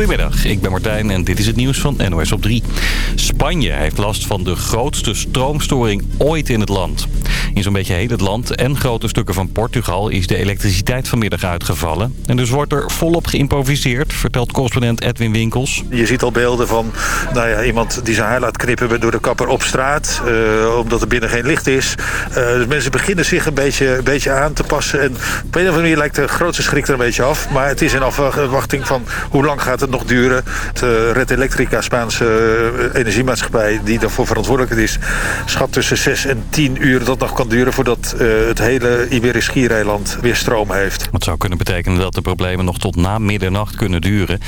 Goedemiddag, ik ben Martijn en dit is het nieuws van NOS op 3. Spanje heeft last van de grootste stroomstoring ooit in het land. In zo'n beetje heel het land en grote stukken van Portugal is de elektriciteit vanmiddag uitgevallen. En dus wordt er volop geïmproviseerd, vertelt correspondent Edwin Winkels. Je ziet al beelden van nou ja, iemand die zijn haar laat knippen door de kapper op straat. Uh, omdat er binnen geen licht is. Uh, dus mensen beginnen zich een beetje, beetje aan te passen. En op een of andere manier lijkt de grootste schrik er een beetje af. Maar het is in afwachting van hoe lang gaat het nog duren. De Red Electrica, Spaanse energiemaatschappij die daarvoor verantwoordelijk is... schat tussen 6 en 10 uur dat nog kan duren... voordat het hele Iberisch Schiereiland weer stroom heeft. Het zou kunnen betekenen dat de problemen nog tot na middernacht kunnen duren.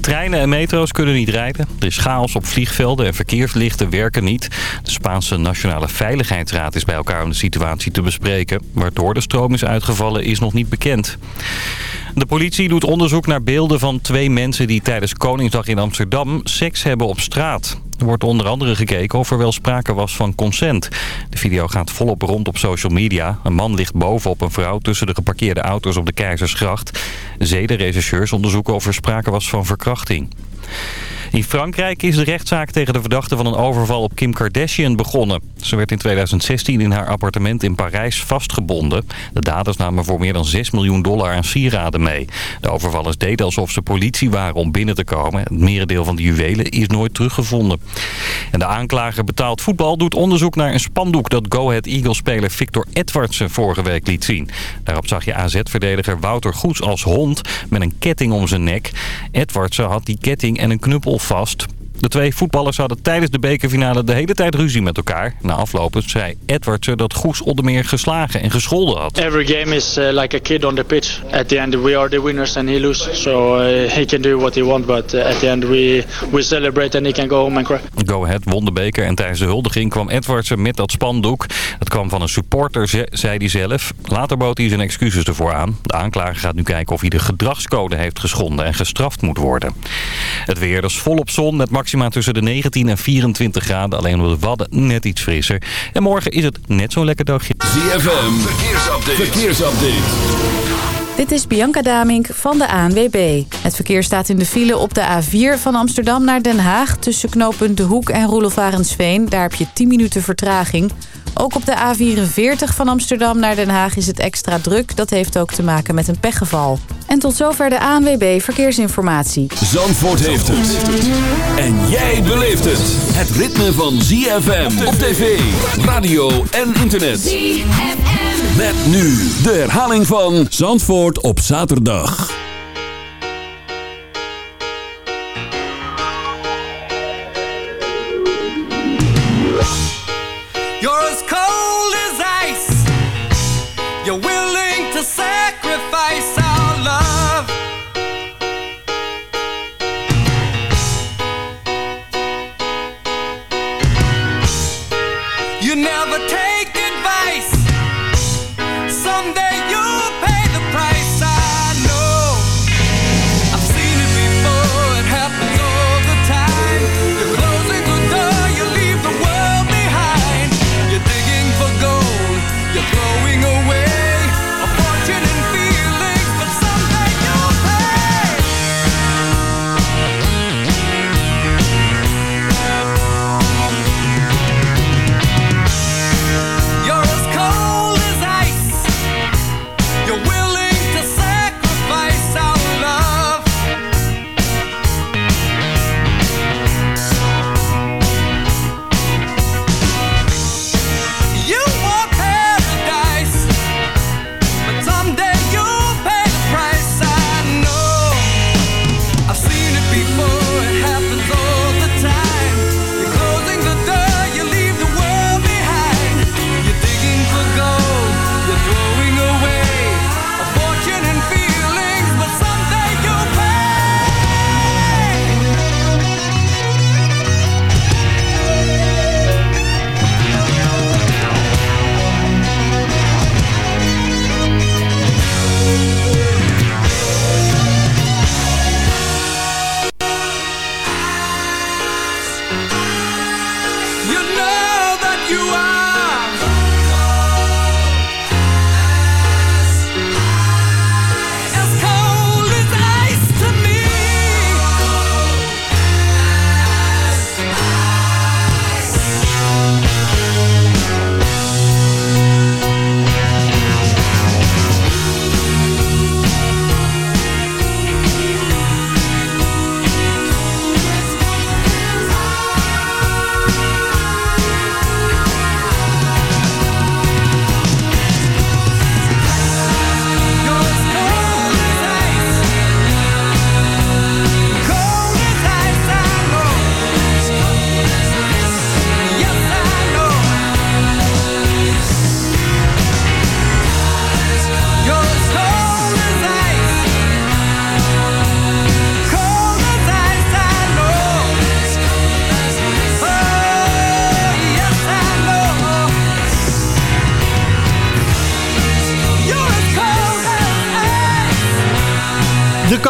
Treinen en metro's kunnen niet rijden. Er is chaos op vliegvelden en verkeerslichten werken niet. De Spaanse Nationale Veiligheidsraad is bij elkaar om de situatie te bespreken. Waardoor de stroom is uitgevallen is nog niet bekend. De politie doet onderzoek naar beelden van twee mensen die tijdens Koningsdag in Amsterdam seks hebben op straat. Er wordt onder andere gekeken of er wel sprake was van consent. De video gaat volop rond op social media. Een man ligt bovenop een vrouw tussen de geparkeerde auto's op de Keizersgracht. Zedenrechercheurs onderzoeken of er sprake was van verkrachting. In Frankrijk is de rechtszaak tegen de verdachte van een overval op Kim Kardashian begonnen. Ze werd in 2016 in haar appartement in Parijs vastgebonden. De daders namen voor meer dan 6 miljoen dollar aan sieraden mee. De overvallers deden alsof ze politie waren om binnen te komen. Het merendeel van de juwelen is nooit teruggevonden. En de aanklager betaald voetbal doet onderzoek naar een spandoek... dat Go Ahead Eagles-speler Victor Edwardsen vorige week liet zien. Daarop zag je AZ-verdediger Wouter Goeds als hond met een ketting om zijn nek. Edwardsen had die ketting en een knuppel vast. De twee voetballers hadden tijdens de bekerfinale de hele tijd ruzie met elkaar. Na aflopen zei Edwardsen dat Goes Oddemeer geslagen en gescholden had. Every game is uh, like a kid on the pitch. At the end we are the winners and he loses. So uh, he can do what he wants, but uh, at the end we, we celebrate and he can go home and cry. Go Ahead won de beker en tijdens de huldiging kwam Edwardsen met dat spandoek. Het kwam van een supporter, zei hij zelf. Later bood hij zijn excuses ervoor aan. De aanklager gaat nu kijken of hij de gedragscode heeft geschonden en gestraft moet worden. Het weer, dus volop zon met max maxima tussen de 19 en 24 graden. Alleen op de Wadden net iets frisser. En morgen is het net zo'n lekker dagje. ZFM, verkeersupdate. verkeersupdate. Dit is Bianca Damink van de ANWB. Het verkeer staat in de file op de A4 van Amsterdam naar Den Haag... tussen knooppunt De Hoek en Roelof Daar heb je 10 minuten vertraging... Ook op de A44 van Amsterdam naar Den Haag is het extra druk. Dat heeft ook te maken met een pechgeval. En tot zover de ANWB Verkeersinformatie. Zandvoort heeft het. En jij beleeft het. Het ritme van ZFM op tv, radio en internet. ZFM. Met nu de herhaling van Zandvoort op zaterdag.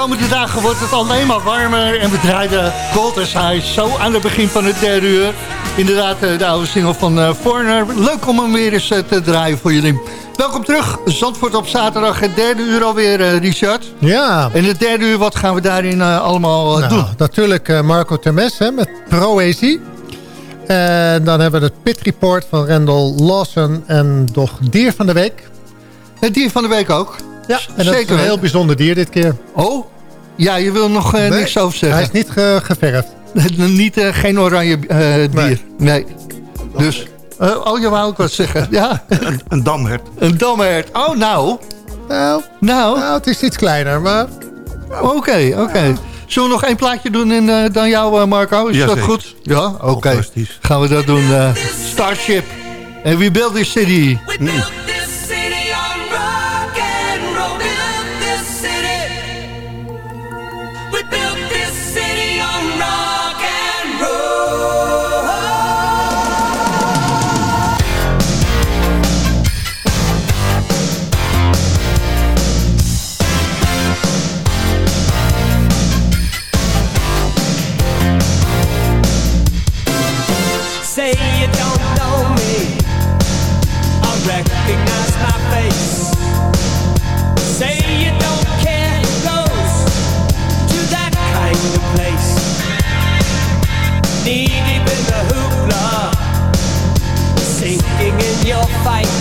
Komende dagen wordt het alleen maar warmer. En we draaiden Gold as High zo aan het begin van het derde uur. Inderdaad, de oude single van uh, Foreigner. Leuk om hem weer eens te draaien voor jullie. Welkom terug. Zandvoort op zaterdag, het derde uur alweer, uh, Richard. Ja. In het derde uur, wat gaan we daarin uh, allemaal nou, doen? Natuurlijk Marco Termes hè, met Proezie. En dan hebben we het Pit Report van Rendel Lawson en toch Dier van de Week. Het Dier van de Week ook? Ja, en dat is een heel bijzonder dier dit keer. Oh, ja, je wil nog uh, nee, niks over zeggen. Hij is niet ge geverfd. niet, uh, geen oranje uh, dier. Nee. nee. Dus, oh, je wou ook wat zeggen. Ja. een, een damhert. Een damhert. Oh, nou. Nou, nou. nou het is iets kleiner, maar... Oké, okay, oké. Okay. Zullen we nog één plaatje doen in, uh, dan jou, Marco? Is dat zeker. goed? Ja, oké. Okay. Gaan we dat doen. Uh, Starship. En We Build This City. We fight.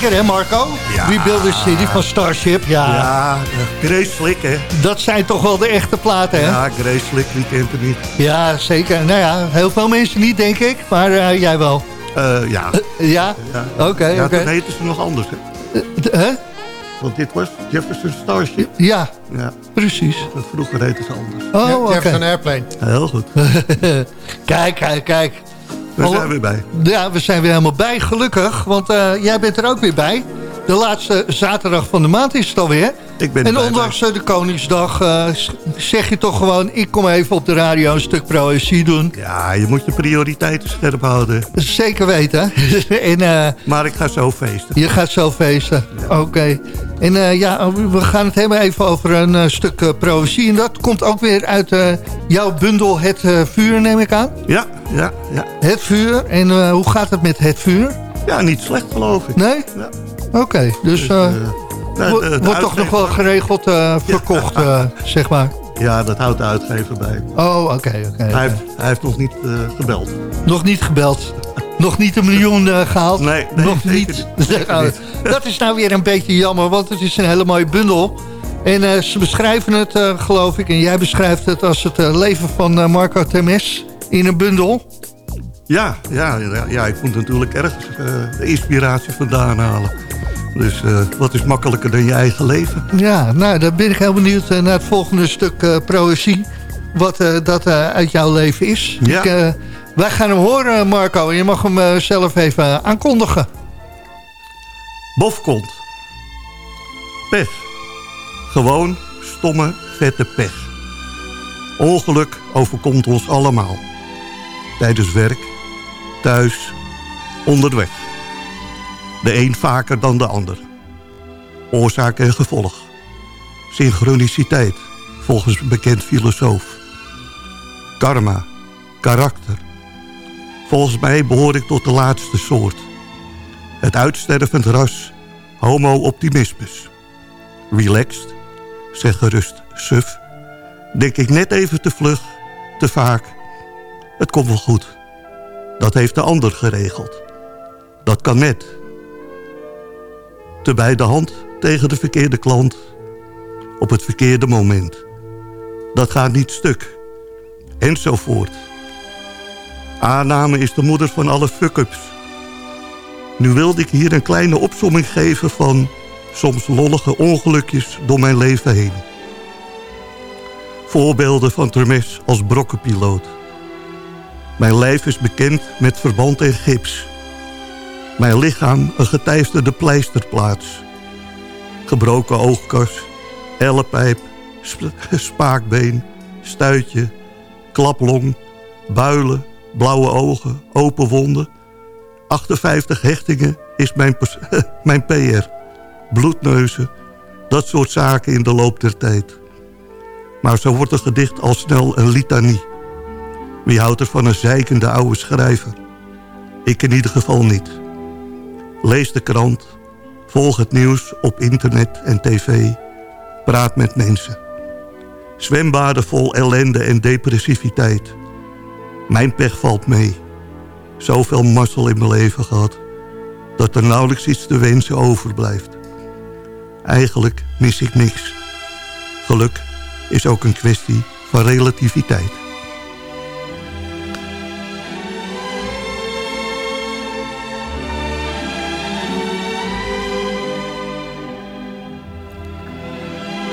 Zeker hè Marco? Ja. We Build a City van Starship. Ja, Ja, eh, Grace Slick, hè? dat zijn toch wel de echte platen hè? Ja, Grace Slick, wie kent het niet? Ja, zeker. Nou ja, heel veel mensen niet denk ik, maar eh, jij wel. Eh, ja. Ja? ja. Oké, ja, oké. toen heten ze nog anders, hè? Hè? Want dit was Jefferson Starship. Ja, Ja, precies. vroeger heten ze anders. Oh, oké. Jefferson Airplane. Heel goed. Kijk, kijk, kijk. We zijn weer bij. Ja, we zijn weer helemaal bij, gelukkig. Want eh, jij bent er ook weer bij. De laatste zaterdag van de maand is het alweer. Ik ben En ondanks de Koningsdag eh, zeg je toch gewoon... ik kom even op de radio een stuk proëzie doen. Ja, je moet je prioriteiten scherp houden. Zeker weten. en eh, Maar ik ga zo feesten. je gaat zo feesten. Oké. En eh, ja, we gaan het hebben even over een stuk proëzie. En dat komt ook weer uit jouw bundel Het Vuur, neem ik aan. Ja, ja, ja. Het Vuur. En hoe gaat het met Het Vuur? Ja, niet slecht geloof ik. Nee? Ja. Oké, dus... Dus, nou, Wo- de- de wordt toch nog wel geregeld eh, verkocht, eh, zeg maar. Ja, dat houdt de uitgever bij. Oh, oké, oké. Hij, heeft, hij heeft nog niet eh, gebeld. Nog niet gebeld. Nog niet een miljoen eh, gehaald. Nee, nee, nog niet. niet. Dat is nou weer een beetje jammer, want het is een hele mooie bundel. En ze beschrijven het, geloof ik, en jij beschrijft het als het leven van Marco Temes in een bundel. Ja, ja, ja, ja, ik moet natuurlijk ergens de inspiratie vandaan halen. Dus eh, wat is makkelijker dan je eigen leven? Ja, nou, dan ben ik heel benieuwd eh, naar het volgende stuk eh proëzie. Wat dat uit jouw leven is. Ja. Ik, wij gaan hem horen, Marco. En je mag hem zelf even aankondigen. Bofkont. Pech. Gewoon stomme, vette pech. Ongeluk overkomt ons allemaal. Tijdens werk, thuis, onderweg. De een vaker dan de ander. Oorzaak en gevolg. Synchroniciteit, volgens een bekend filosoof. Karma, karakter. Volgens mij behoor ik tot de laatste soort. Het uitstervend ras, homo-optimismus. Relaxed, zeg gerust suf. Denk ik net even te vlug, te vaak. Het komt wel goed. Dat heeft de ander geregeld. Dat kan net. Bij de hand tegen de verkeerde klant. Op het verkeerde moment. Dat gaat niet stuk. Enzovoort. Aanname is de moeder van alle fuck-ups. Nu wilde ik hier een kleine opsomming geven van soms lollige ongelukjes door mijn leven heen. Voorbeelden van Termes als brokkenpiloot. Mijn lijf is bekend met verband en gips. Mijn lichaam een geteisterde pleisterplaats. Gebroken oogkas, ellepijp, sp- spaakbeen, stuitje, klaplong, builen, blauwe ogen, open wonden 58 hechtingen is mijn, mijn PR. Bloedneuzen, dat soort zaken in de loop der tijd. Maar zo wordt een gedicht al snel een litanie. Wie houdt er van een zeikende oude schrijver? Ik in ieder geval niet. Lees de krant, volg het nieuws op internet en tv. Praat met mensen. Zwembaden vol ellende en depressiviteit. Mijn pech valt mee zoveel mazzel in mijn leven gehad... dat er nauwelijks iets te wensen overblijft. Eigenlijk mis ik niks. Geluk is ook een kwestie van relativiteit.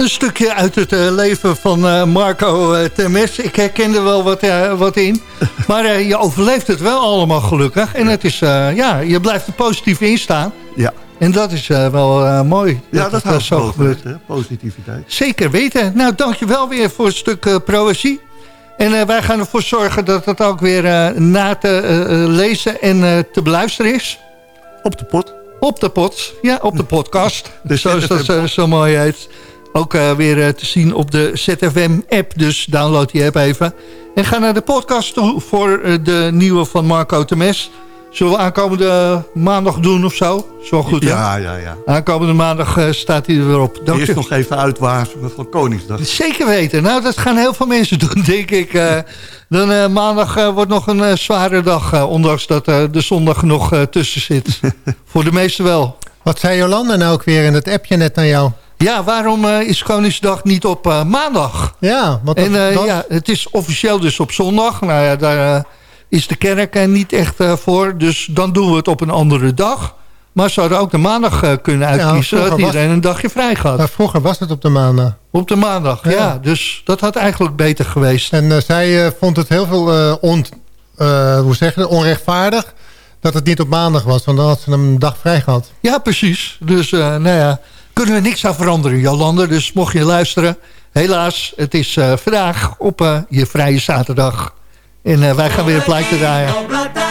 Een stukje uit het eh, leven van eh, Marco uh, Temes. Ik herken er wel wat, eh, wat in. Maar eh, je overleeft het wel allemaal gelukkig. En het is, eh, ja, je blijft er positief in staan. Ja, En dat is eh, wel eh, mooi. ja dat, het, eh, houdt zo zo gebeurt. hè? Positiviteit. Zeker weten. Nou, dankjewel weer voor een stuk uh, proëzie. En wij gaan ervoor zorgen dat het ook weer na te lezen en te beluisteren is. Op de pot. Op de pot, ja, op de podcast. De Zoals dat zo, zo mooi heet. Ook weer te zien op de ZFM-app, dus download die app even. En ga naar de podcast toe voor de nieuwe van Marco Temes. Zullen we aankomende maandag doen of zo? Is wel goed, hè? Ja, ja, ja. Aankomende maandag uh, staat hij er weer op. Dank Eerst je. nog even uitwaarsen van Koningsdag. Zeker weten. Nou, dat gaan heel veel mensen doen, denk ik. Uh, dan uh, maandag wordt nog een zware dag. ondanks dat de zondag nog tussen zit. Voor de meesten wel. Wat zei Jolanda nou ook weer in het appje net naar jou? Ja, waarom eh, is Koningsdag niet op eh, maandag? Ja, dat, En eh, dat- ja, het is officieel dus op zondag. Nou ja, daar is de kerk er niet echt voor. Dus dan doen we het op een andere dag. Maar ze hadden ook de maandag kunnen uitkiezen. vroeger dat was- iedereen een dagje vrij gaat. maar vroeger was het op de maandag. Op de maandag, ja. Ja. Dus dat had eigenlijk beter geweest. En zij vond het heel veel on, hoe zeg je, onrechtvaardig dat het niet op maandag was. Want dan had ze een dag vrij gehad. Ja, precies. Dus nou ja, kunnen we niks aan veranderen, Jolande. Dus mocht je luisteren, helaas, het is eh, vandaag op eh, je vrije zaterdag. En eh, wij gaan weer een plaatje draaien.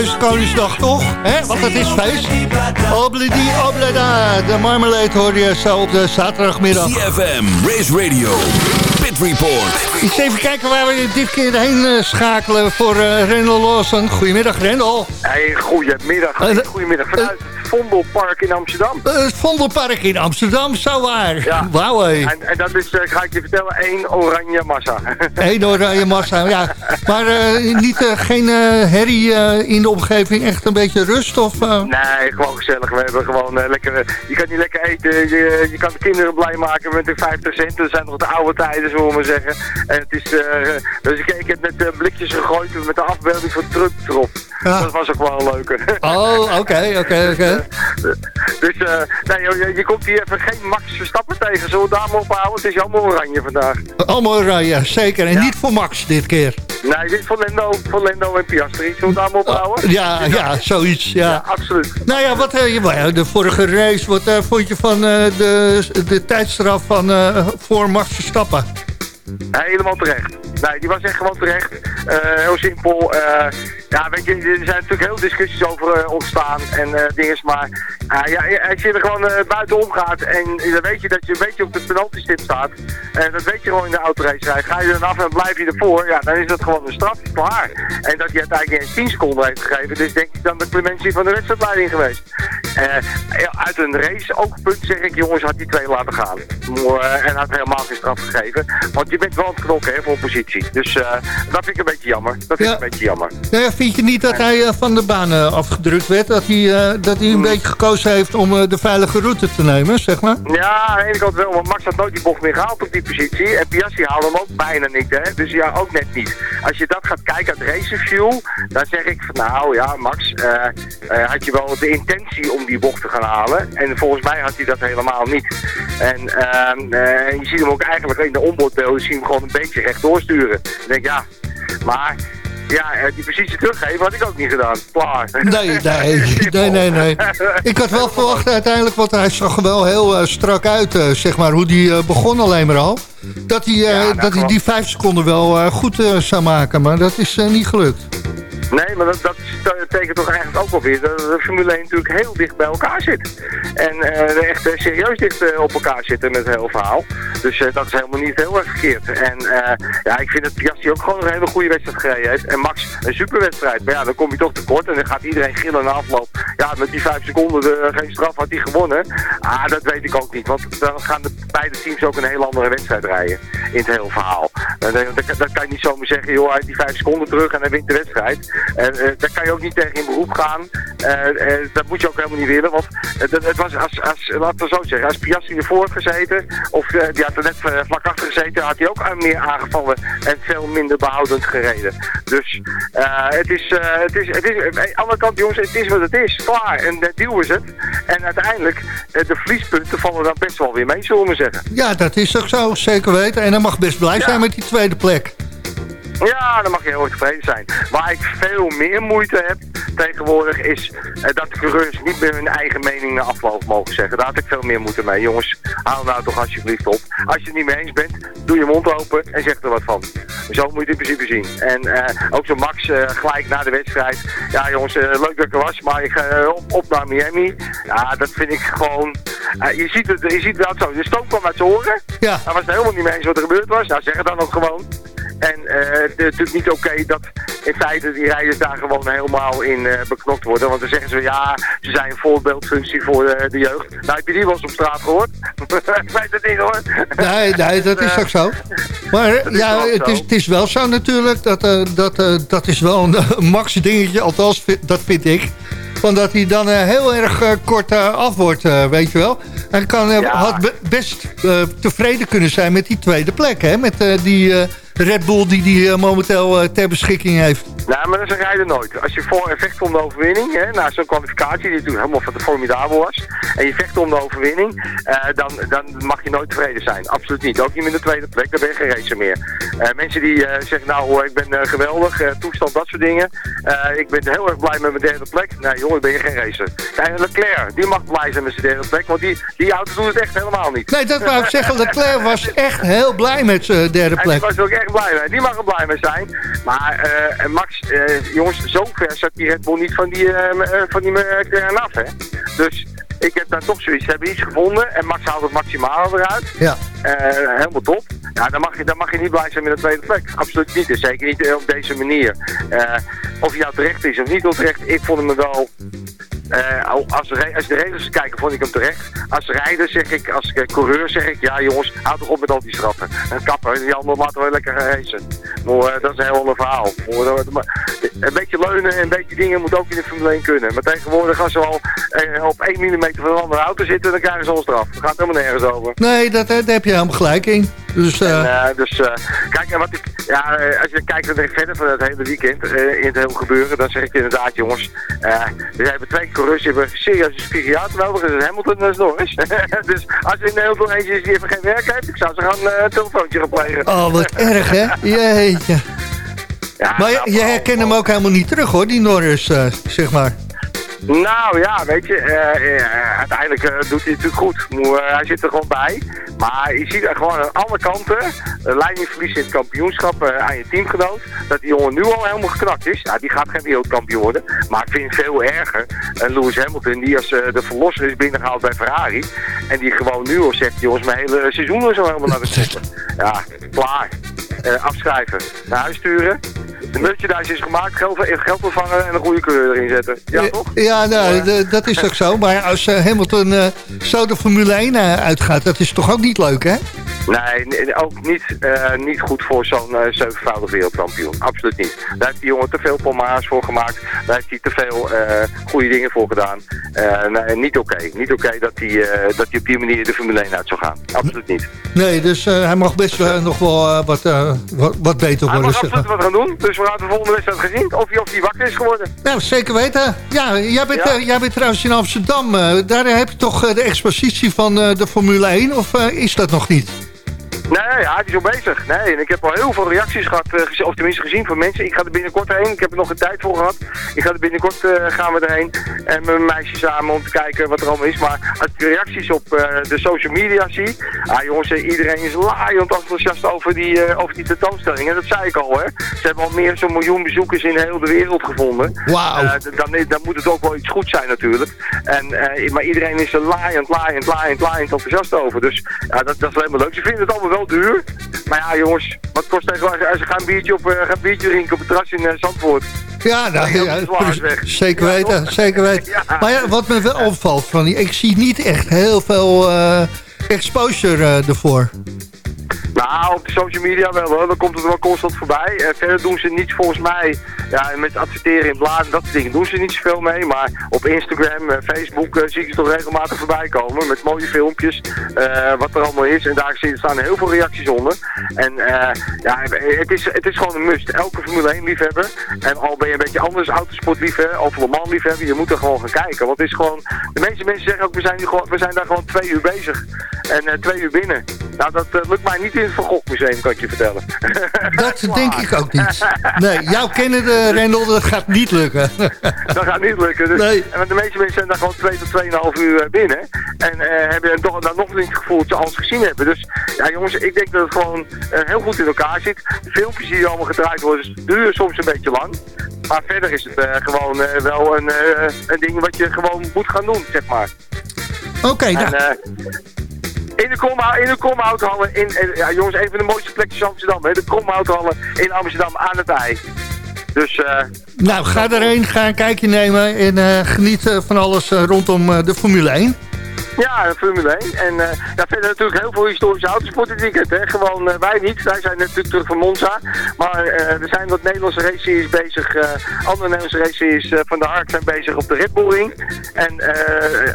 Deze Koningsdag, toch? Hè? Want het is feest. Obledi, obleda. De marmalade hoor je zo op de zaterdagmiddag. CFM, Race Radio, Pit Report. Eens even kijken waar we dit keer heen eh, schakelen voor eh Rendel Lawson. Goedemiddag, Rendel. Hey, goedemiddag. Eh, Goedemiddag vanuit Vondelpark in Amsterdam. Eh, het Vondelpark in Amsterdam, zo waar. Ja. Wauw, hé. En, en dat is, eh, ga ik je vertellen, één oranje massa. Eén oranje massa, ja. Maar eh, niet, geen herrie in de omgeving, echt een beetje rust? Of? Nee, gewoon gezellig. We hebben gewoon lekker... je kan niet lekker eten. Je, je kan de kinderen blij maken met de 50 cent. Dat zijn nog de oude tijden, zullen we maar zeggen. En het is... dus ik, ik heb met eh, blikjes gegooid met de afbeelding van Trump erop. Dat was ook wel een leuke. Oh, oké, oké, oké. Dus eh, nee, je, je komt hier even geen Max Verstappen tegen. Zullen we daar maar ophouden? Het is allemaal oranje vandaag. Allemaal oranje, zeker. En niet voor Max dit keer. Nee, dit is van Lendo, van Lendo en Piastri. Zullen we daar maar ophouden? Ja, ja, zoiets, ja. Ja, absoluut. Nou ja, wat, ja, de vorige race, wat eh, vond je van de, de tijdstraf van, voor Max Verstappen? Helemaal terecht. Nee, die was echt gewoon terecht. Heel simpel. Eh, ja, weet je, er zijn natuurlijk heel discussies over eh, ontstaan en eh dingen, maar ah, ja, als je er gewoon eh, buitenom gaat en dan weet je dat je een beetje op de penaltystip staat, en dat weet je gewoon in de autoracerij, ga je er af en blijf je ervoor, ja, dan is dat gewoon een straf, klaar. En dat hij uiteindelijk eens 10 seconden heeft gegeven, dus denk ik dan de clementie van de wedstrijdleiding geweest. Eh, ja, uit een race, ook punt zeg ik, jongens, had die twee laten gaan. Eh, en had helemaal geen straf gegeven, want je bent wel aan het knokken hè, voor positie. Dus eh, dat vind ik een beetje jammer, dat vind ik een beetje jammer. Ja, vind je niet dat hij eh, van de baan eh, afgedrukt werd? Dat hij, eh, dat hij een beetje gekozen heeft om de veilige route te nemen, zeg maar? Ja, aan de ene kant wel, maar Max had nooit die bocht meer gehaald op die positie. En Piastri haalde hem ook bijna niet, hè. Dus ja, ook net niet. Als je dat gaat kijken uit raceview, dan zeg ik van nou ja, Max, had je wel de intentie om die bocht te gaan halen. En volgens mij had hij dat helemaal niet. En ehm, eh, je ziet hem ook eigenlijk in de onboardbeelden, zie je hem gewoon een beetje rechtdoor sturen. Dan denk ik, ja, maar... Ja, eh, die positie teruggeven had ik ook niet gedaan. Klaar. Nee, nee, nee, nee, nee. Ik had wel verwacht uiteindelijk, want hij zag er wel heel eh, strak uit, eh, zeg maar, hoe die begon alleen maar al. Dat hij, dat hij die vijf seconden wel goed zou maken, maar dat is niet gelukt. Nee, maar dat, dat betekent toch eigenlijk ook wel weer dat de Formule 1 natuurlijk heel dicht bij elkaar zit. En eh, echt serieus dicht eh, op elkaar zitten met het hele verhaal. Dus eh, dat is helemaal niet heel erg verkeerd. En ja, ik vind dat Piastri ook gewoon een hele goede wedstrijd gereden heeft. En Max een superwedstrijd. Maar ja, dan kom je toch tekort en dan gaat iedereen gillen na afloop. Ja, met die vijf seconden de, geen straf had hij gewonnen. Ah, dat weet ik ook niet. Want dan gaan de beide teams ook een heel andere wedstrijd rijden. In het hele verhaal. En dan, dan, dan kan je niet zomaar zeggen, joh, heeft die vijf seconden terug en hij wint de wedstrijd. En eh, daar kan je ook niet tegen in beroep gaan. Eh, eh, dat moet je ook helemaal niet willen. Want het, het was, als, als, laten we zo zeggen, als Piastri ervoor had gezeten, of die had er net vlak achter gezeten, had hij ook meer aangevallen en veel minder behoudend gereden. Dus het is, het is, het is, aan de andere kant jongens, het is wat het is. Klaar. En dat duw is het. En uiteindelijk, de verliespunten vallen dan best wel weer mee, zullen we maar zeggen. Ja, dat is ook zo, zeker weten. En hij mag best blij zijn met die tweede plek. Ja, dan mag je heel erg tevreden zijn. Waar ik veel meer moeite heb tegenwoordig is eh, dat de coureurs niet meer hun eigen mening na afloop mogen zeggen. Daar had ik veel meer moeite mee. Jongens, haal nou toch alsjeblieft op. Als je het niet mee eens bent, doe je mond open en zeg er wat van. Zo moet je het in principe zien. En eh, ook zo Max eh, gelijk na de wedstrijd. Ja jongens, eh, leuk dat ik er was, maar ik ga eh, op, op naar Miami. Ja, dat vind ik gewoon... eh, je ziet het, je ziet wel zo. De stoom kwam uit zijn oren. Ja. Hij was het helemaal niet mee eens wat er gebeurd was. Nou, zeg het dan ook gewoon. En eh, het is natuurlijk niet oké dat in feite die rijders daar gewoon helemaal in eh, beknokt worden. Want dan zeggen ze, ja, ze zijn een voorbeeldfunctie voor eh, de jeugd. Nou, heb je die wel eens op straat gehoord? ik weet het niet hoor. Nee, nee, dat is ook zo. Maar ja, het is, het is wel zo natuurlijk. Dat, dat, dat is wel een max dingetje, althans dat vind ik. Van dat hij dan heel erg kort af wordt, weet je wel. Hij kan, Ja. had be- best tevreden kunnen zijn met die tweede plek. Hè? Met die Red Bull die hij momenteel eh, ter beschikking heeft. Nou, maar dat is een rijder nooit. Als je voor en vecht om de overwinning, hè, zo'n kwalificatie die natuurlijk helemaal van de formidabel was, en je vecht om de overwinning, eh, dan, dan mag je nooit tevreden zijn. Absoluut niet. Ook niet met de tweede plek, dan ben je geen racer meer. Eh, mensen die eh, zeggen, nou hoor, ik ben eh, geweldig, toestand, dat soort dingen. Ik ben heel erg blij met mijn derde plek. Nee jongen, ben je geen racer. En Leclerc, die mag blij zijn met zijn derde plek, want die, die auto doet het echt helemaal niet. Nee, dat wou ik zeggen. Leclerc was echt heel blij met zijn derde En die plek. was er ook echt blij mee. Die mag er blij mee zijn. Maar Max, jongens, zo ver zat die Red Bull niet van die, van die af, hè. Dus ik heb daar toch zoiets. Ze hebben iets gevonden en Max haalt het maximale eruit. Ja. Eh, helemaal top. Ja, dan mag, je, dan mag je niet blij zijn met de tweede plek. Absoluut niet. Dus zeker niet op deze manier. Eh, of hij nou terecht is of niet onterecht, ik vond hem wel... eh, al- als, als de regels kijken, vond ik hem terecht. Als rijder zeg ik, als eh, coureur zeg ik, ja jongens, houd toch op met al die straffen. En kappen, die anderen laten we lekker racen. Maar eh, dat is een heel ander verhaal. Maar, maar, een beetje leunen en een beetje dingen moet ook in de Formule 1 kunnen. Maar tegenwoordig als ze al op 1 mm van een andere auto zitten, dan krijgen ze al een straf. Dat gaat helemaal nergens over. Nee, dat, daar heb je helemaal gelijk in. Dus, En, dus kijk, en wat ik, ja, als je kijkt verder van het hele weekend in het hele gebeuren, dan zeg ik inderdaad, jongens, we hebben twee coureurs hebben serieuze psychiater nodig, dat is Hamilton is Norris. dus als er in de heel eentje is die even geen werk heeft, ik zou ze gaan eh, een telefoontje gaan plegen. oh, wat erg, hè? Jeetje. Ja, Maar je, nou, je herkent hem ook helemaal niet terug, hoor, die Norris, eh, zeg maar. Nou ja, weet je, eh, eh, uiteindelijk eh, doet hij het natuurlijk goed. Moe- hij zit er gewoon bij. Maar je ziet er gewoon aan alle kanten, uh, leidingverlies in het kampioenschap aan je teamgenoot, dat die jongen nu al helemaal geknakt is. Nou, die gaat geen wereldkampioen worden. Maar ik vind het veel erger. En Lewis Hamilton, die als de verlosser is binnengehaald bij Ferrari. En die gewoon nu al zegt, jongens, mijn hele seizoen is al helemaal naar de stoppen. Ja, klaar. Afschrijven. Naar huis sturen. De merchandise is gemaakt, geld, geld ontvangen en een goede kleur erin zetten. Ja, toch? Ja, nou, dat is ook zo. Maar als eh, Hamilton eh, zo de Formule 1 eh, uitgaat, dat is toch ook niet leuk, hè? Nee, ook niet, eh, niet goed voor zo'n eh, zevenvoudig wereldkampioen. Absoluut niet. Daar heeft die jongen te veel pomma's voor gemaakt. Daar heeft hij te veel eh, goede dingen voor gedaan. Nee, niet oké. Niet oké dat hij dat hij op die manier de Formule 1 uit zou gaan. Absoluut niet. Nee, dus hij mag best nog wel wat, wat, wat beter Hij worden. mag zeg maar. absoluut wat gaan doen. Dus we gaan de volgende wedstrijd gezien of hij, of hij wakker is geworden. Nou, zeker weten. Ja, jij bent, Ja. jij bent trouwens in Amsterdam. daar heb je toch de expositie van de Formule 1? Of is dat nog niet? Nee, die is al bezig. Nee, en ik heb al heel veel reacties gehad, eh, of tenminste gezien van mensen. Ik ga er binnenkort heen. Ik heb er nog een tijd voor gehad. Ik ga er binnenkort eh, gaan we erheen. En met mijn meisje samen om te kijken wat er allemaal is. Maar als ik de reacties op eh, de social media zie. Ah jongens, iedereen is laaiend enthousiast over die, over die tentoonstelling. En dat zei ik al, hè. Ze hebben al meer dan zo'n miljoen bezoekers in heel de wereld gevonden. Wauw. Dan, dan moet het ook wel iets goed zijn natuurlijk. En, maar iedereen is er laaiend, laaiend, laaiend, laaiend enthousiast over. Dus ja, dat, dat is alleen maar leuk. Ze vinden het allemaal wel duur. Maar ja jongens, wat kost tegenwoordig als ze gaan een biertje, op, eh, een biertje drinken op het terras in eh, Zandvoort? Ja, nou, ja, zeker weten, zeker weten. Ja. Maar ja, wat me wel opvalt, van die, ik zie niet echt heel veel eh, exposure ervoor. Nou, op de social media wel hoor, dan komt het wel constant voorbij. Eh, verder doen ze niets volgens mij, ja, met adverteren in bladen, dat soort dingen doen ze niet zoveel mee. Maar op Instagram, Facebook eh, zie ik ze toch regelmatig voorbij komen met mooie filmpjes, eh, wat er allemaal is. En daar staan heel veel reacties onder. En eh, ja, het is, het is gewoon een must. Elke Formule 1 liefhebber, en al ben je een beetje anders autosportliefhebber of Le Mans liefhebber, je moet er gewoon gaan kijken. Want het is gewoon, de meeste mensen zeggen ook, we zijn, we zijn daar gewoon twee uur bezig. En twee uur binnen. Nou, dat eh, lukt mij niet in het Van Gogh Museum, kan ik je vertellen. Dat denk ik ook niet. Nee, jou kennen de Rendel, dat gaat niet lukken. dat gaat niet lukken. Dus, Nee. en de meeste mensen zijn daar gewoon 2 tot 2,5 uur eh, binnen. En eh, hebben dan toch dan nog niet het gevoel dat ze alles gezien hebben. Dus ja jongens, ik denk dat het gewoon eh, heel goed in elkaar zit. Filmpjes die allemaal gedraaid worden, duren soms een beetje lang. Maar verder is het eh, gewoon eh, wel een, eh, een ding wat je gewoon moet gaan doen, zeg maar. Oké, nou, eh, in de, Kromhou- in in, eh, ja, jongens, een van de mooiste plekjes Amsterdam, hè, de Kromhouthallen in Amsterdam aan het IJ. Dus eh, nou, ga erheen, ga een kijkje nemen en eh, geniet van alles rondom de Formule 1. Ja, Formule 1. En eh ja, verder natuurlijk heel veel historische autosport dit weekend. Hè. Gewoon, eh, wij niet. Wij zijn natuurlijk terug van Monza. Maar eh, er zijn wat Nederlandse raceseries bezig. andere Nederlandse raceseries van de Ark zijn bezig op de Red Bull Ring. En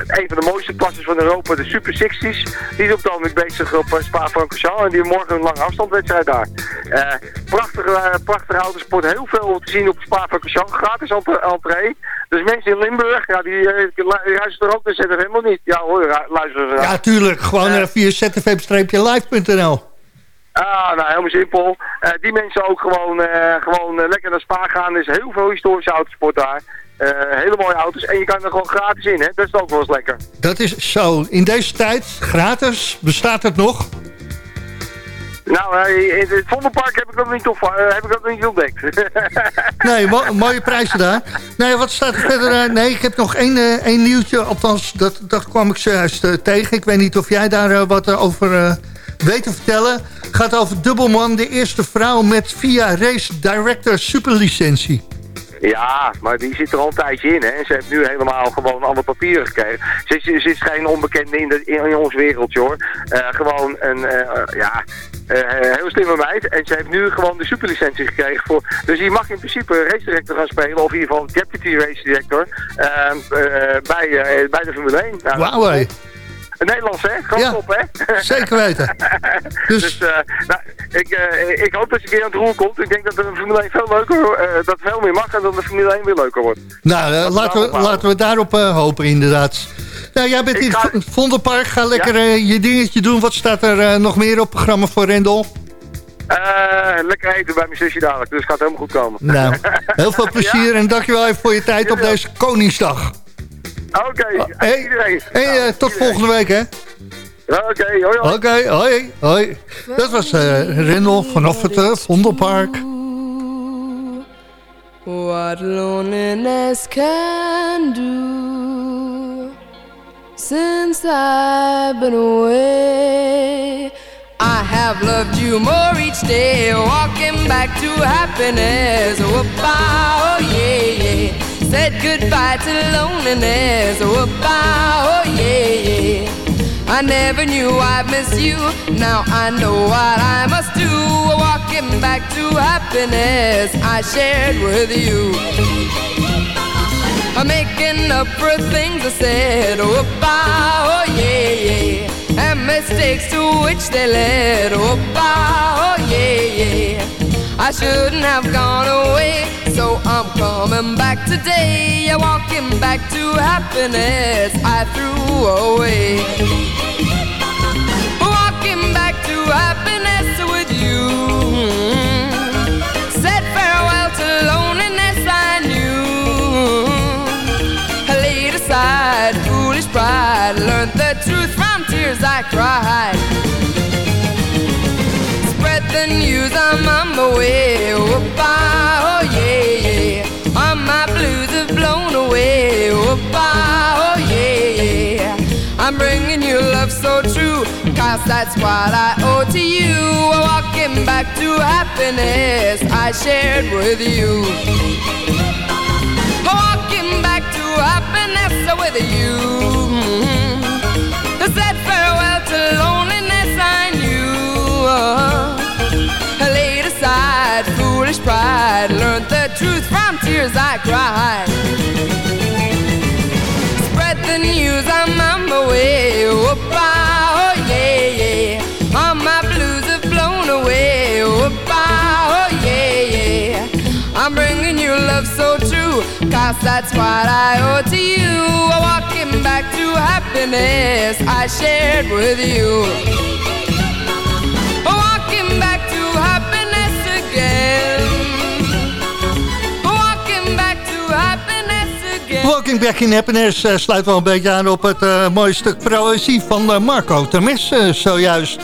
een van de mooiste klassen van Europa, de Super 60's. Die is op het ogenblik bezig op uh, Spa-Francorchamps. En die morgen een lange afstandwedstrijd daar. Prachtige, prachtige autosport. Heel veel te zien op Spa-Francorchamps. Gratis entre- entree. Dus mensen in Limburg, ja, die, eh, die reizen er ook naar ZFM helemaal niet. Ja hoor, luisteren ze. Ja, tuurlijk. Gewoon eh, via zfm-live.nl. Ah, nou helemaal simpel. Die mensen ook gewoon, gewoon lekker naar Spa gaan. Er is heel veel historische autosport daar. Hele mooie auto's. En je kan er gewoon gratis in, hè. Dat is ook wel eens lekker. Dat is zo. In deze tijd, gratis, bestaat het nog? Nou, eh, in het Vondelpark heb ik dat niet, op, eh, heb ik dat niet ontdekt. Nee, mo- mooie prijzen daar. Nee, wat staat er verder? eh, nee, ik heb nog één, één nieuwtje. Althans, dat, dat kwam ik zojuist tegen. Ik weet niet of jij daar wat over weet te vertellen. gaat over Dubbelman, de eerste vrouw met via Race Director superlicentie. Ja, maar die zit er al een tijdje in, hè. En ze heeft nu helemaal gewoon alle papieren gekregen. Ze is, ze is geen onbekende in, de, in, ons wereldje, hoor. Eh, gewoon een, eh, ja, heel slimme meid. En ze heeft nu gewoon de superlicentie gekregen voor... Dus die mag in principe race director gaan spelen, of in ieder geval deputy race director, eh, eh, bij, bij de Formule 1. Nou, Wauw. Een Nederlands, hè? Groot Ja, op, hè? Zeker weten. Dus, Dus eh, nou, ik, eh, ik hoop dat je keer aan het roer komt. Ik denk dat de Formule 1 veel leuker, eh, dat veel meer mag en dat de Formule 1 weer leuker wordt. nou, laten, we, laten we daarop hopen, inderdaad. Nou, jij bent Ik in ga- het Vondelpark. Ga lekker je dingetje doen. Wat staat er nog meer op programma voor Rendel? Eh, lekker eten bij mijn zusje dadelijk, dus het gaat helemaal goed komen. Nou, heel veel plezier en dankjewel even voor je tijd op Ja. deze Koningsdag. Oké, Hey, iedereen. hey, eh, tot volgende week, hè? Oké, hoi hoi. Oké, hoi, hoi. Dat was eh Rendel vanaf het uh, Vondelpark. What loneliness can do since I've been away. I have loved you more each day, walking back to happiness. Whoop-ah, oh yeah, yeah. Said goodbye to loneliness. Whoop-ah, oh yeah, yeah. I never knew I'd miss you. Now I know what I must do. Walking back to happiness I shared with you. I'm making up for things I said. Bah, oh yeah, yeah. And mistakes to which they led. Bah, oh yeah, yeah. I shouldn't have gone away, so I'm coming back today. Yeah, walking back to happiness I threw away. Walking back to happiness with you. Said farewell to loneliness I knew. I laid aside foolish pride, learned the truth from tears I cried. Spread the news, I'm on my way. Oh, bye, oh yeah. Away. Oh, oh yeah. I'm bringing you love so true, cause that's what I owe to you. Walking back to happiness I shared with you. Walking back to happiness with you. I said farewell to loneliness I knew. I laid aside foolish pride, learned the truth from tears I cried. News, I'm on my way. Bah, oh yeah, yeah. All my blues have blown away. Bah, oh yeah, yeah. I'm bringing you love so true, cause that's what I owe to you. Walking back to happiness I shared with you. Walking back to happiness again. Walking Back in Happiness eh, sluit wel een beetje aan op het eh, mooie stuk proëzie van eh, Marco Termes zojuist.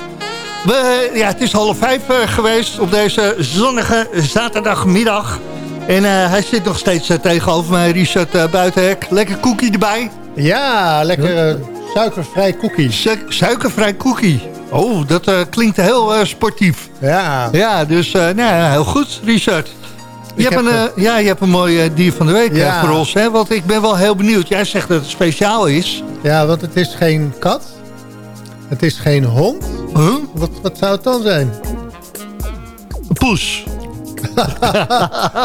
We, ja, het is half vijf geweest op deze zonnige zaterdagmiddag. En hij zit nog steeds tegenover mij, Richard uh, Buitenhek. Lekker koekie erbij. Ja, lekker suikervrij cookie. Su- suikervrij koekie. Oh, dat klinkt heel sportief. Ja. Ja, dus nou, heel goed, Richard. Je hebt, heb, een, eh, ja, je hebt een mooi eh, dier van de week eh, Ja. voor ons. Hè? Want ik ben wel heel benieuwd. Jij zegt dat het speciaal is. Ja, want het is geen kat. Het is geen hond. Huh? Wat, wat zou het dan zijn? Een poes.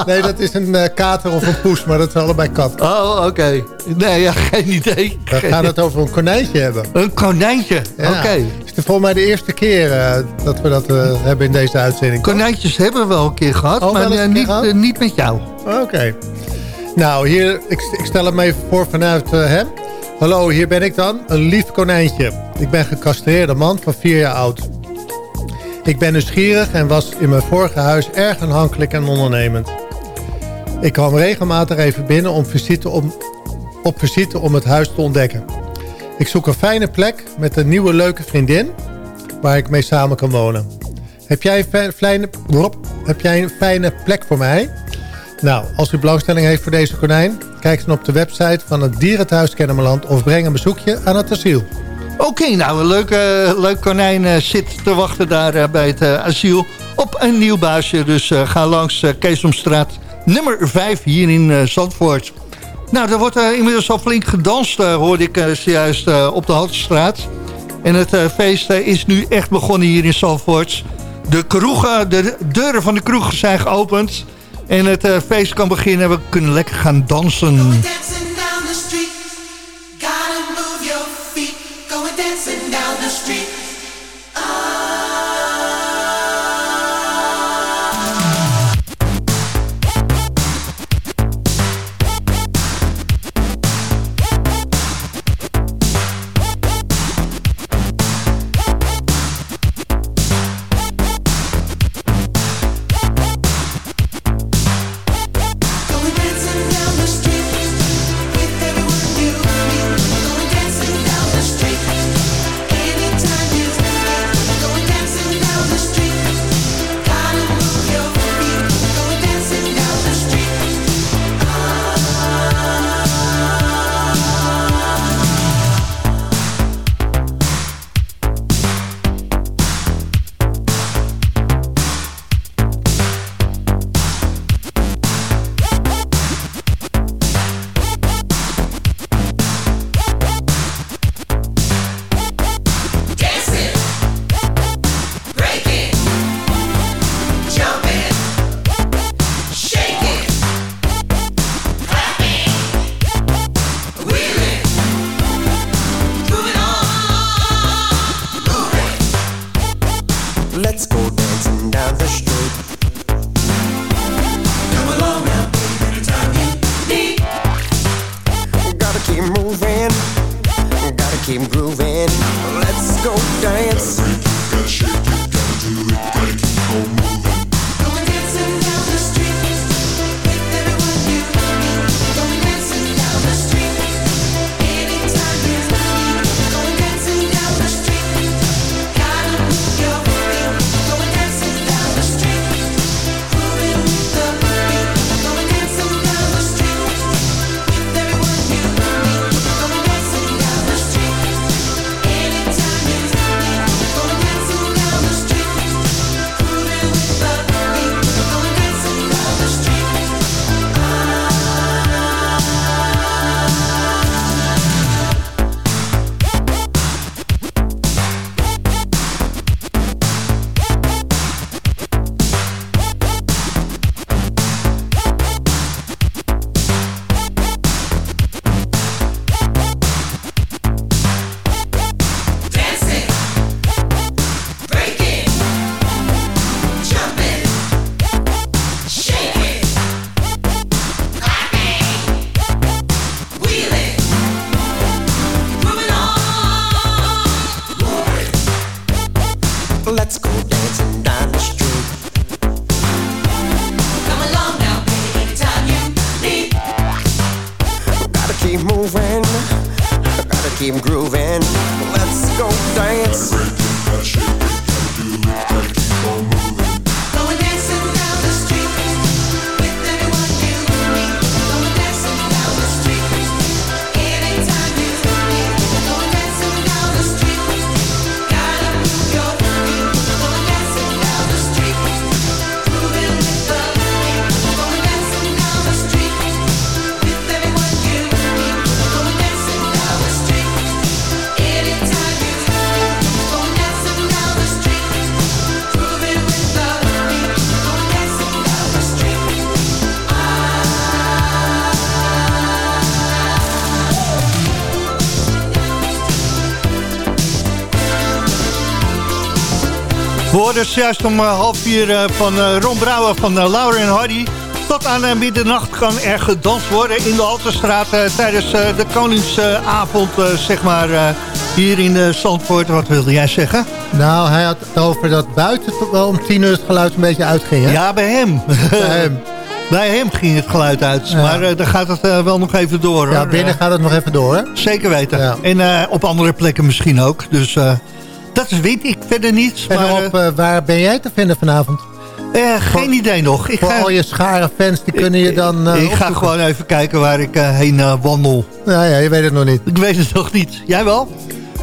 Nee, dat is een kater of een poes, maar dat is allebei kat. Oh, oké. Nee, ja, geen idee. We gaan het over een konijntje hebben. Een konijntje. Ja. Oké. Volgens mij de eerste keer eh, dat we dat eh, hebben in deze uitzending. Konijntjes hebben we wel een keer gehad, Oh, maar eh, keer niet, gehad? niet met jou. Oké. Nou, hier, ik, ik stel hem even voor vanuit hem. Hallo, hier ben ik dan. Een lief konijntje. Ik ben gecastreerde man van vier jaar oud. Ik ben nieuwsgierig en was in mijn vorige huis erg aanhankelijk en ondernemend. Ik kwam regelmatig even binnen om visite om, op visite om het huis te ontdekken. Ik zoek een fijne plek met een nieuwe leuke vriendin waar ik mee samen kan wonen. Heb jij een fijne, heb jij een fijne plek voor mij? Nou, als u belangstelling heeft voor deze konijn... kijk dan op de website van het Dierenthuis Kennemerland... of breng een bezoekje aan het asiel. Oké, nou, een leuk, leuk konijn eh, zit te wachten daar eh, bij het eh, asiel op een nieuw baasje. Dus ga langs Keesomstraat nummer 5 hier in Zandvoort. Nou, er wordt eh, inmiddels al flink gedanst, eh, hoorde ik eh, zojuist eh, op de Haltestraat. En het feest is nu echt begonnen hier in Zandvoort. De, kroegen, de deuren van de kroegen zijn geopend. En het feest kan beginnen. We kunnen lekker gaan dansen. We hoorden juist om eh, half vier eh, van eh, Ron Brouwer van uh, Laura en Hardy. Tot aan middernacht kan er gedanst worden in de Halterstraat... eh, tijdens de Koningsavond, zeg maar, hier in Zandvoort. Wat wilde jij zeggen? Nou, hij had het over dat buiten toch wel om tien uur het geluid een beetje uitging. Hè? Ja, bij hem. Bij hem. bij hem ging het geluid uit. Ja. Maar eh, dan gaat het wel nog even door. Ja, binnen gaat het nog even door, hè? Zeker weten. Ja. En op andere plekken misschien ook. Dus dat is weet ik verder niet. En Maar, op, eh, waar ben jij te vinden vanavond? eh, geen idee nog. Ik Voor ga, al je schare fans, die kunnen je dan... eh, ik ga gewoon even kijken waar ik eh, heen eh, wandel. Nou ja, je weet het nog niet. Ik weet het nog niet. Jij wel?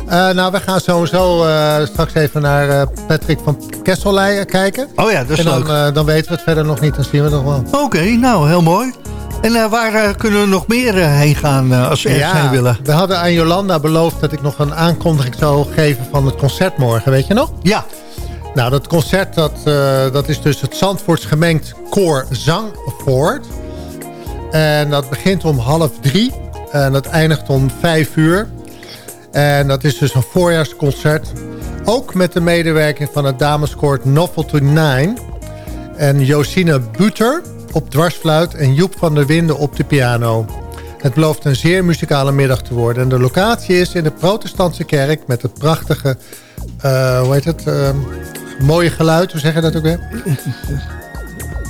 Eh, nou, we gaan sowieso eh, straks even naar eh, Patrick van Kesselij kijken. Oh ja, dat is en dan, leuk. eh, dan weten we het verder nog niet, dan zien we het nog wel. Oké, nou, heel mooi. En eh, waar eh, kunnen we nog meer eh, heen gaan als we ergens heen willen? we hadden aan Jolanda beloofd dat ik nog een aankondiging zou geven van het concert morgen, weet je nog? Ja. Nou, dat concert dat, dat is dus het Zandvoorts gemengd koor Zangvoort. En dat begint om half drie en dat eindigt om vijf uur. En dat is dus een voorjaarsconcert. Ook met de medewerking van het dameskoord Novelty 9. En Josine Buter op dwarsfluit en Joep van der Winden op de piano. Het belooft een zeer muzikale middag te worden. En de locatie is in de protestantse kerk met het prachtige, eh, hoe heet het, eh, mooie geluid. Hoe zeg je dat ook weer?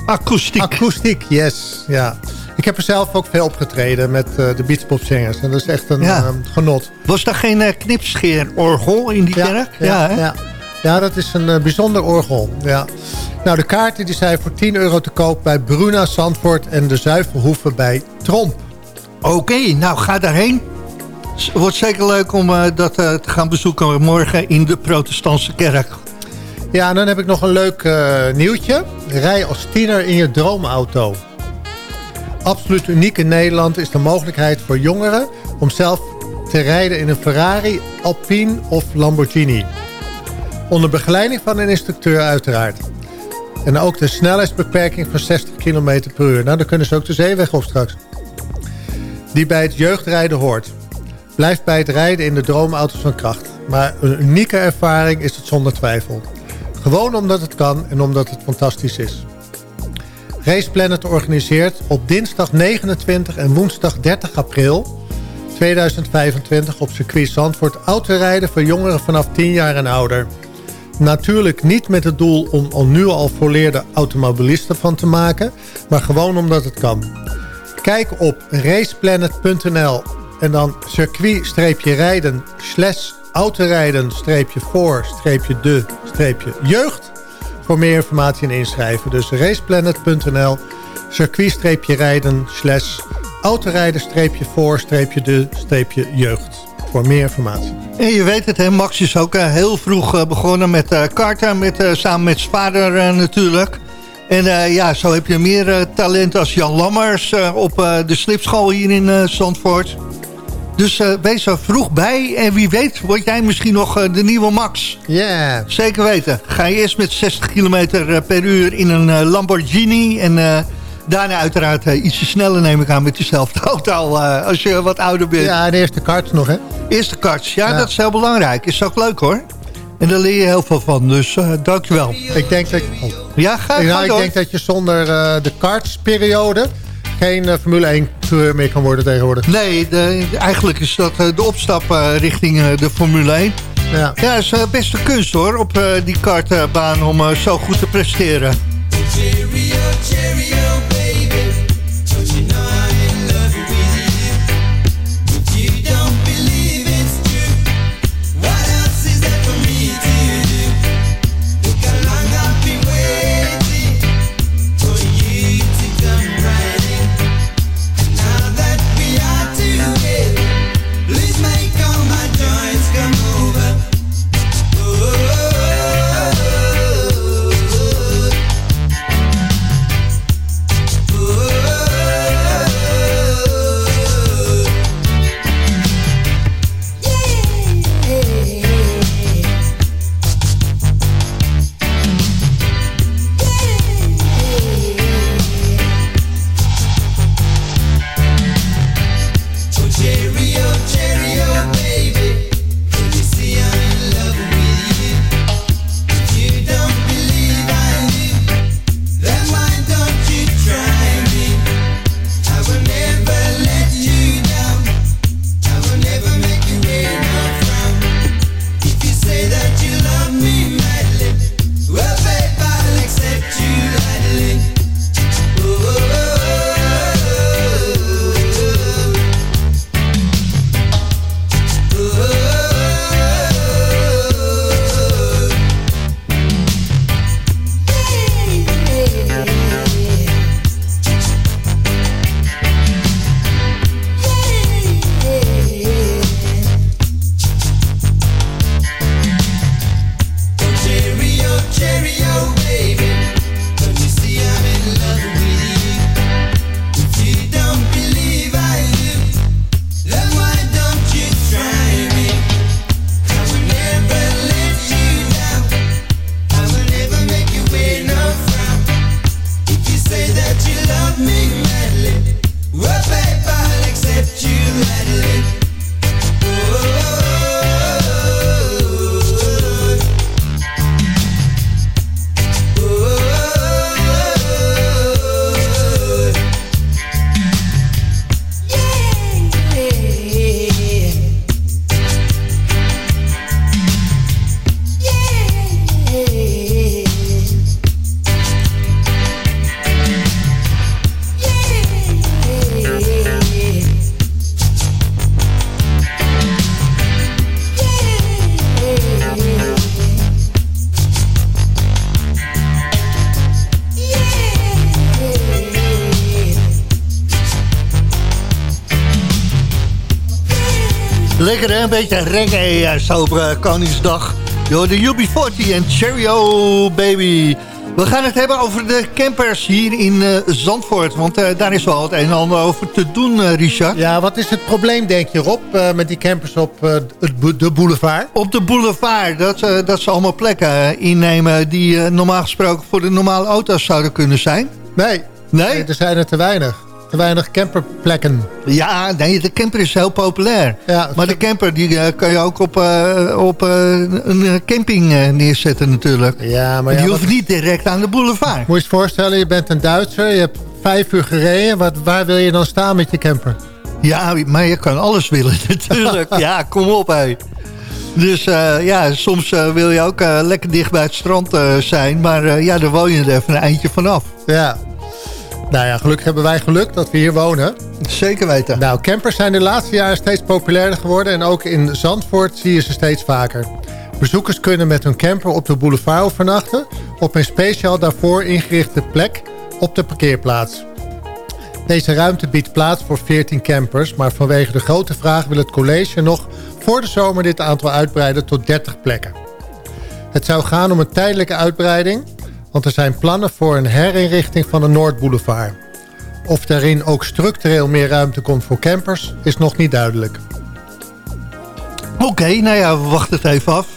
Akoestiek. Akoestiek, yes. Ja. Ik heb er zelf ook veel opgetreden met eh, de beatspopzingers. En dat is echt een Ja. genot. Was daar geen knipscheerorgel in die kerk? Ja, ja. Ja, dat is een eh, bijzonder orgel. Ja. Nou, de kaarten die zijn voor 10 euro te koop bij Bruna Zandvoort en de Zuivelhoeven bij Tromp. Oké, nou ga daarheen. S- Wordt zeker leuk om eh, dat eh, te gaan bezoeken morgen in de protestantse kerk. Ja, en dan heb ik nog een leuk eh, nieuwtje. Rij als tiener in je droomauto. Absoluut uniek in Nederland is de mogelijkheid voor jongeren... om zelf te rijden in een Ferrari, Alpine of Lamborghini. Onder begeleiding van een instructeur uiteraard. En ook de snelheidsbeperking van 60 km per uur. Nou, dan kunnen ze ook de zeeweg op straks. Die bij het jeugdrijden hoort. Blijft bij het rijden in de droomauto's van kracht. Maar een unieke ervaring is het zonder twijfel. Gewoon omdat het kan en omdat het fantastisch is. Race Planet organiseert op dinsdag 29 en woensdag 30 april... 2025 op circuit Zandvoort autorijden voor jongeren vanaf 10 jaar en ouder. Natuurlijk niet met het doel om al nu al volleerde automobilisten van te maken, maar gewoon omdat het kan. Kijk op raceplanet.nl en dan circuit-rijden slash autorijden-voor-de-jeugd voor meer informatie en inschrijven. Dus raceplanet.nl circuit-rijden slash autorijden-voor-de-jeugd voor meer informatie. En je weet het, hè, Max is ook eh, heel vroeg eh, begonnen met eh karten, met, eh, samen met zijn vader natuurlijk. En eh, ja, zo heb je meer talent als Jan Lammers op eh, de slipschool hier in eh, Zandvoort. Dus eh, wees er vroeg bij en wie weet word jij misschien nog de nieuwe Max. Ja. Zeker weten. Ga je eerst met 60 km per uur in een Lamborghini en... Daarna uiteraard eh, ietsje sneller neem ik aan met dezelfde auto eh, als je wat ouder bent. Ja, de eerste karts nog, hè? Eerste karts, ja, Ja. dat is heel belangrijk. Is ook leuk hoor. En daar leer je heel veel van, dus eh dankjewel. Ik denk dat, oh. Ja, ga, nou, ga ik denk dat je zonder eh, de kartsperiode geen Formule 1 coureur meer kan worden tegenwoordig. Nee, de- eigenlijk is dat eh, de opstap eh, richting eh, de Formule 1. Ja, Ja, is best een kunst hoor, op eh, die kartbaan om zo goed te presteren. Cheerio, cheerio, Lekker hè, een beetje reggae eh, zo op eh, Koningsdag. Door de UB40 en Cheerio Baby. We gaan het hebben over de campers hier in eh, Zandvoort. Want daar is wel het een en ander over te doen, Richard. Ja, wat is het probleem, denk je, Rob, met die campers op de boulevard? Op de boulevard, dat, dat ze allemaal plekken innemen... die normaal gesproken voor de normale auto's zouden kunnen zijn. Nee, Nee? er zijn er te weinig. Te weinig camperplekken. Ja, nee, de camper is heel populair. Ja, Maar de camper die eh, kan je ook op, eh, op eh, een camping neerzetten natuurlijk. Ja, maar die ja, hoeft niet direct aan de boulevard. Moet je je voorstellen, je bent een Duitser, je hebt vijf uur gereden. Wat, waar wil je dan staan met je camper? Ja, maar je kan alles willen natuurlijk. ja, kom op hé. Dus eh, ja, soms wil je ook lekker dicht bij het strand eh, zijn. Maar eh, ja, dan woon je er even een eindje vanaf. Ja. Nou ja, gelukkig hebben wij geluk dat we hier wonen. Zeker weten. Nou, campers zijn de laatste jaren steeds populairder geworden... en ook in Zandvoort zie je ze steeds vaker. Bezoekers kunnen met hun camper op de boulevard overnachten... op een speciaal daarvoor ingerichte plek op de parkeerplaats. Deze ruimte biedt plaats voor 14 campers... maar vanwege de grote vraag wil het college nog voor de zomer dit aantal uitbreiden tot 30 plekken. Het zou gaan om een tijdelijke uitbreiding... want er zijn plannen voor een herinrichting van de Noordboulevard. Of daarin ook structureel meer ruimte komt voor campers is nog niet duidelijk. Oké, nou ja, we wachten het even af.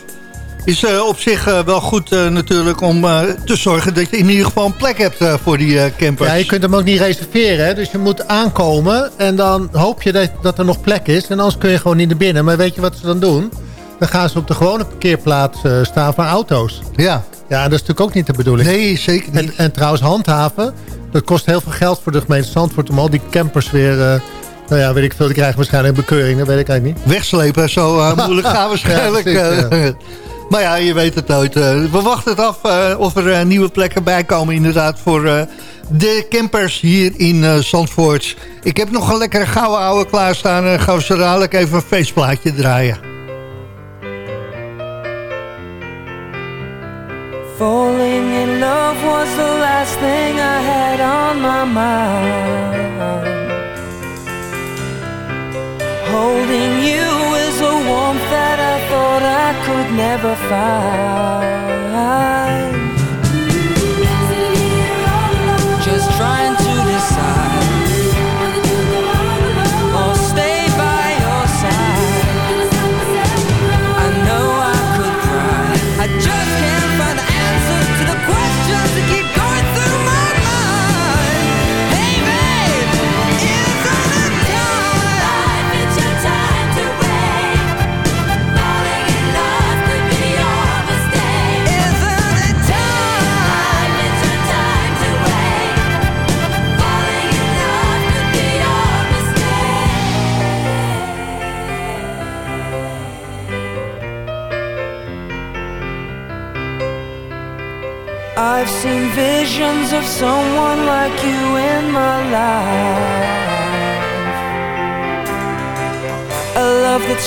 Is eh, op zich eh, wel goed eh, natuurlijk om te zorgen dat je in ieder geval een plek hebt voor die campers. Ja, je kunt hem ook niet reserveren. Hè? Dus je moet aankomen en dan hoop je dat, dat er nog plek is. En anders kun je gewoon niet naar binnen. Maar weet je wat ze dan doen? Dan gaan ze op de gewone parkeerplaats staan van auto's. Ja. Ja, dat is natuurlijk ook niet de bedoeling. Nee, zeker niet. En, en trouwens, handhaven, dat kost heel veel geld voor de gemeente Zandvoort... om al die campers weer, eh, nou ja, weet ik veel, die krijgen waarschijnlijk een bekeuring. Dat weet ik eigenlijk niet. Wegslepen, zo eh, moeilijk gaan waarschijnlijk. Ja, precies, eh. maar ja, je weet het nooit. we wachten het af of er nieuwe plekken bij komen inderdaad voor de campers hier in eh, Zandvoort. Ik heb nog een lekkere gouden ouwe klaarstaan. en gaan we zo dadelijk even een feestplaatje draaien. Falling in love was the last thing I had on my mind. Holding you is a warmth that I thought I could never find.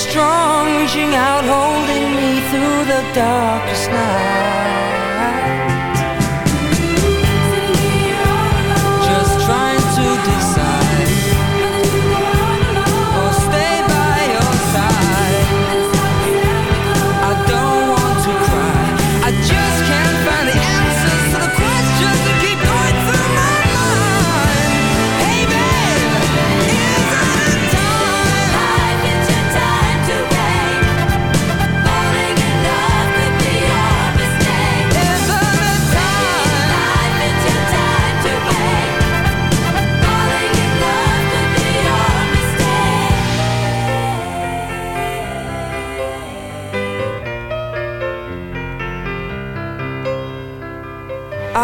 Strong, reaching out, holding me through the darkest night.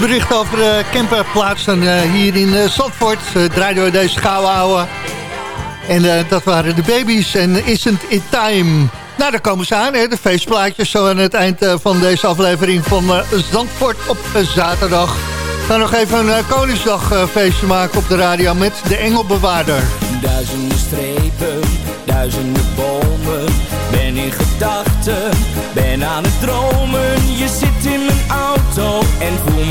Bericht over de camperplaats dan eh, hier in eh, Zandvoort eh, draaiden we deze gouden ouwe. En eh, dat waren de baby's en Isn't It Time. Nou, daar komen ze aan, hè, de feestplaatjes zo aan het eind eh, van deze aflevering van eh, Zandvoort op eh, zaterdag. Dan nog even een uh, Koningsdagfeestje maken op de radio met de Engelbewaarder. Duizenden strepen, duizenden bomen. Ben in gedachten, ben aan het dromen.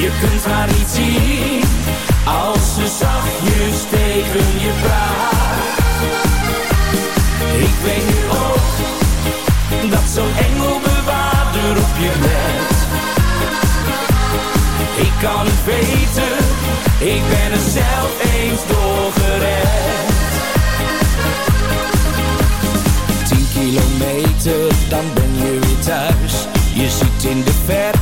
Je kunt haar niet zien, als ze zachtjes tegen je praat. Ik weet nu ook, dat zo'n engelbewaarder op je let. Ik kan het weten, ik ben er zelf eens door gered. Tien kilometer, dan ben je weer thuis. Je ziet in de verte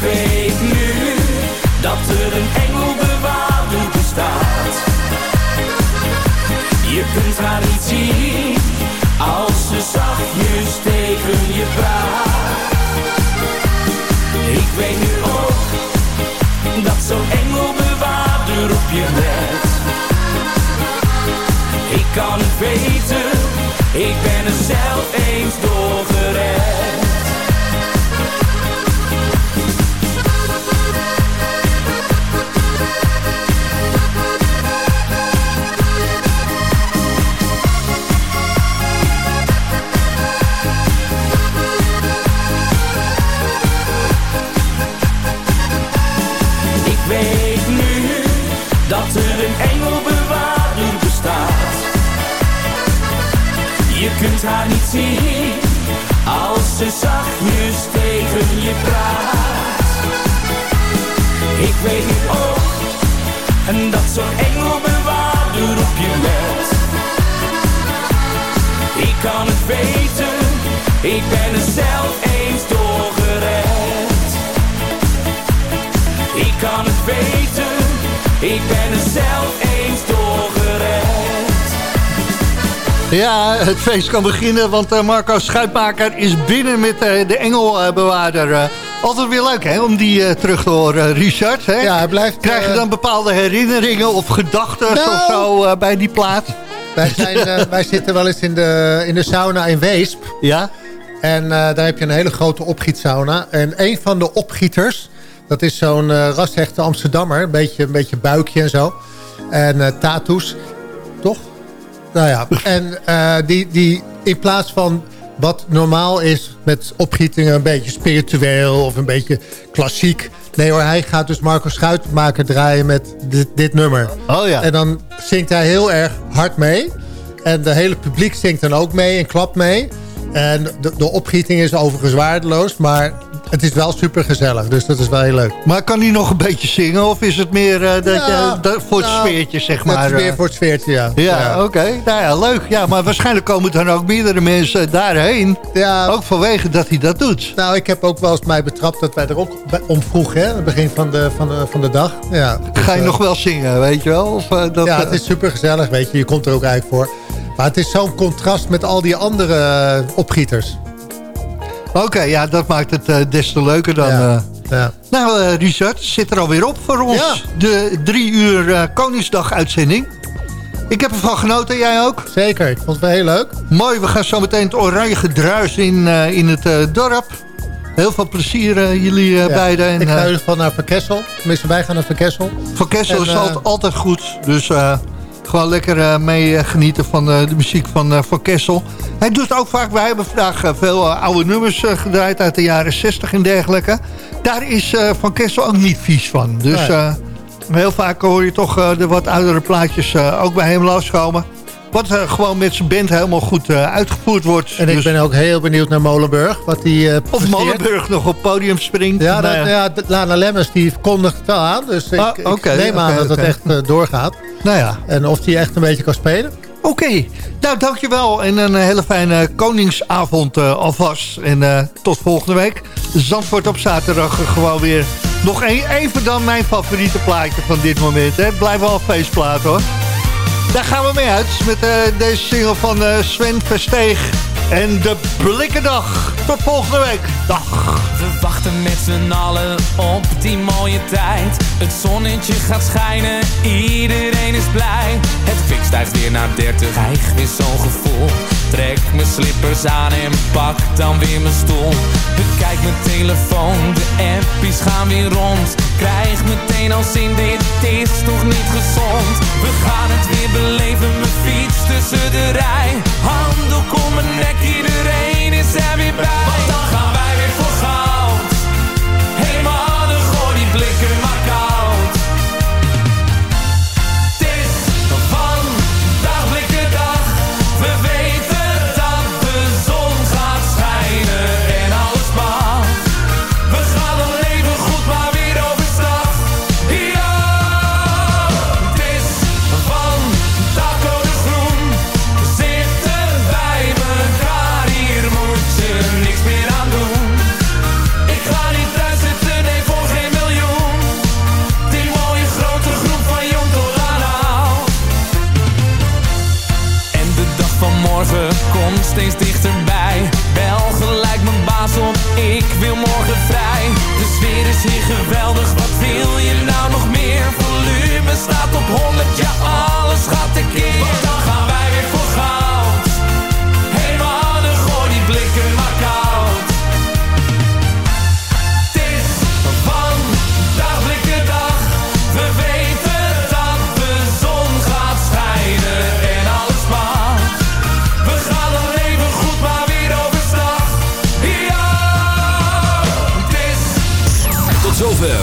weet nu, dat er een engelbewaarder bestaat. Je kunt haar niet zien, als ze zachtjes tegen je praat. Ik weet nu ook, dat zo'n engelbewaarder op je let. Ik kan het weten, ik ben er zelf eens door gered. Kunt haar niet zien als ze zachtjes tegen je praat. Ik weet nu ook en dat zo'n engelbewaarder op je let. Ik kan het weten, ik ben er zelf eens door gered. Ik kan het weten, ik ben er zelf eens door gered. Ja, het feest kan beginnen, want eh, Marco Schuitmaker is binnen met eh, de engelbewaarder. Eh, altijd weer leuk, hè, om die terug te horen, Richard. Hè? Ja, hij blijft... Krijg je dan bepaalde herinneringen of gedachten Nou. of zo bij die plaat? Wij, zijn, wij zitten wel eens in de, in de sauna in Weesp. Ja? En daar heb je een hele grote opgietsauna. En een van de opgieters, dat is zo'n rashechte Amsterdammer. Een beetje, een beetje buikje en zo. En tattoos, toch? Nou ja, en eh, die, die in plaats van wat normaal is met opgietingen... een beetje spiritueel of een beetje klassiek... Nee hoor, hij gaat dus Marco Schuitmaker draaien met dit, dit nummer. Oh ja. En dan zingt hij heel erg hard mee. En de hele publiek zingt dan ook mee en klapt mee. En de, de opgieting is overigens waardeloos, maar het is wel super gezellig. Dus dat is wel heel leuk. Maar kan hij nog een beetje zingen of is het meer eh, dat Ja, je, dat- voor het nou, sfeertje, zeg maar? is meer voor het sfeertje, ja. Ja, oké. Nou ja, leuk. Ja, maar waarschijnlijk komen dan ook meerdere mensen daarheen. Ja. Ook vanwege dat hij dat doet. Nou, ik heb ook wel eens mij betrapt dat wij er ook om vroegen, hè, het begin van de, van de, van de dag. Ja, dus, Ga je eh, nog wel zingen, weet je wel? Of, eh, dat, ja, het is super gezellig, weet je. Je komt er ook eigenlijk voor. Maar het is zo'n contrast met al die andere opgieters. Oké, ja, dat maakt het eh, des te leuker dan. Ja. eh. Ja. Nou, eh, Richard, zit er alweer op voor ons. Ja. De drie uur eh, Koningsdag-uitzending. Ik heb ervan genoten, jij ook? Zeker, ik vond het wel heel leuk. Mooi, we gaan zo meteen het oranje gedruis in, in het dorp. Heel veel plezier jullie Ja, beiden. En, ik ga in ieder geval naar Van Kessel. Tenminste, wij gaan naar Van Kessel. Van Kessel En, is altijd, altijd goed. Dus gewoon lekker eh, mee eh, genieten van eh, de muziek van Van Kessel. Hij doet ook vaak, wij hebben vandaag veel oude nummers gedraaid uit de jaren 60 en dergelijke. Daar is Van Kessel ook niet vies van. Dus heel vaak hoor je toch de wat oudere plaatjes ook bij hem loskomen. Wat eh, gewoon met zijn band helemaal goed eh, uitgevoerd wordt. En ik Dus- ben ook heel benieuwd naar Molenburg. Wat die, eh, of. Molenburg nog op podium springt. Ja, Nou dat, ja, Lana Lemmers die kondigt het wel aan. Dus ik, Ah, ik neem aan dat het echt doorgaat. Nou ja. En of die echt een beetje kan spelen. Oké, nou dankjewel en een hele fijne Koningsavond alvast. En tot volgende week. Zandvoort op zaterdag gewoon weer nog een, even dan mijn favoriete plaatje van dit moment. Hè. Blijf wel een feestplaat hoor. Daar gaan we mee uit met eh, deze single van eh, Sven Versteeg en de Blikkendag. Tot volgende week. Dag. We wachten met z'n allen op die mooie tijd. Het zonnetje gaat schijnen, iedereen is blij. Het fik stijgt weer naar 30, krijg weer zo'n gevoel. Trek mijn slippers aan en pak dan weer mijn stoel. Bekijk mijn telefoon, de appies gaan weer rond. Krijg meteen al zin, dit is toch niet gezond. We gaan het weer beleven, mijn fiets tussen de rij. Handdoek om mijn nek, iedereen is er weer bij. Geweldig, wat wil je nou nog meer? Volume staat op 100,